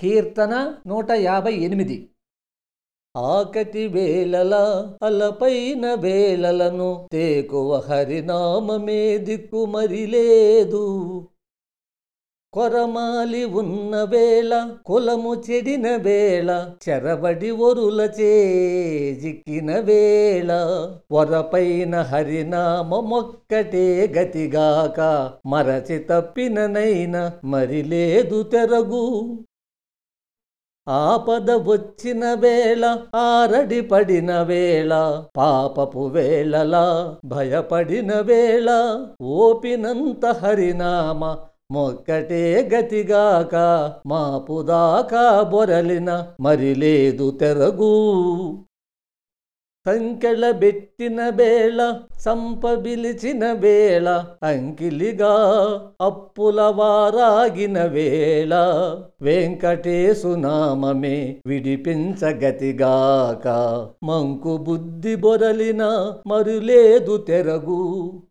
కీర్తన నూట యాభై ఎనిమిది. ఆకటి వేళల అలపైన వేళలను తేకువ హరినామమే దిక్కు మరి లేదు కొరమాలి ఉన్న వేళ కులము చెడిన వేళ చెరబడి ఒరుల జిక్కిన వేళ. వరపైన హరినామొక్కటే గతిగాక మరచి తప్పిననైన మరి లేదు తెరగు. ఆపద వచ్చిన వేళ ఆరడి పడిన వేళ పాపపు వేళలా భయపడిన వేళ ఓపినంత హరినామ మొక్కటే గతిగాక మాపుదాకా బొరలిన మరి లేదు తెరగు. సంకెళ బెట్టిన వేళ సంపబిలిచిన వేళ అంకిలిగా అప్పుల వారాగిన వేళ. వెంకటేశునామమే విడిపించగతిగాక. మంకు బుద్ధి బొరలిన మరులేదు తెరగు.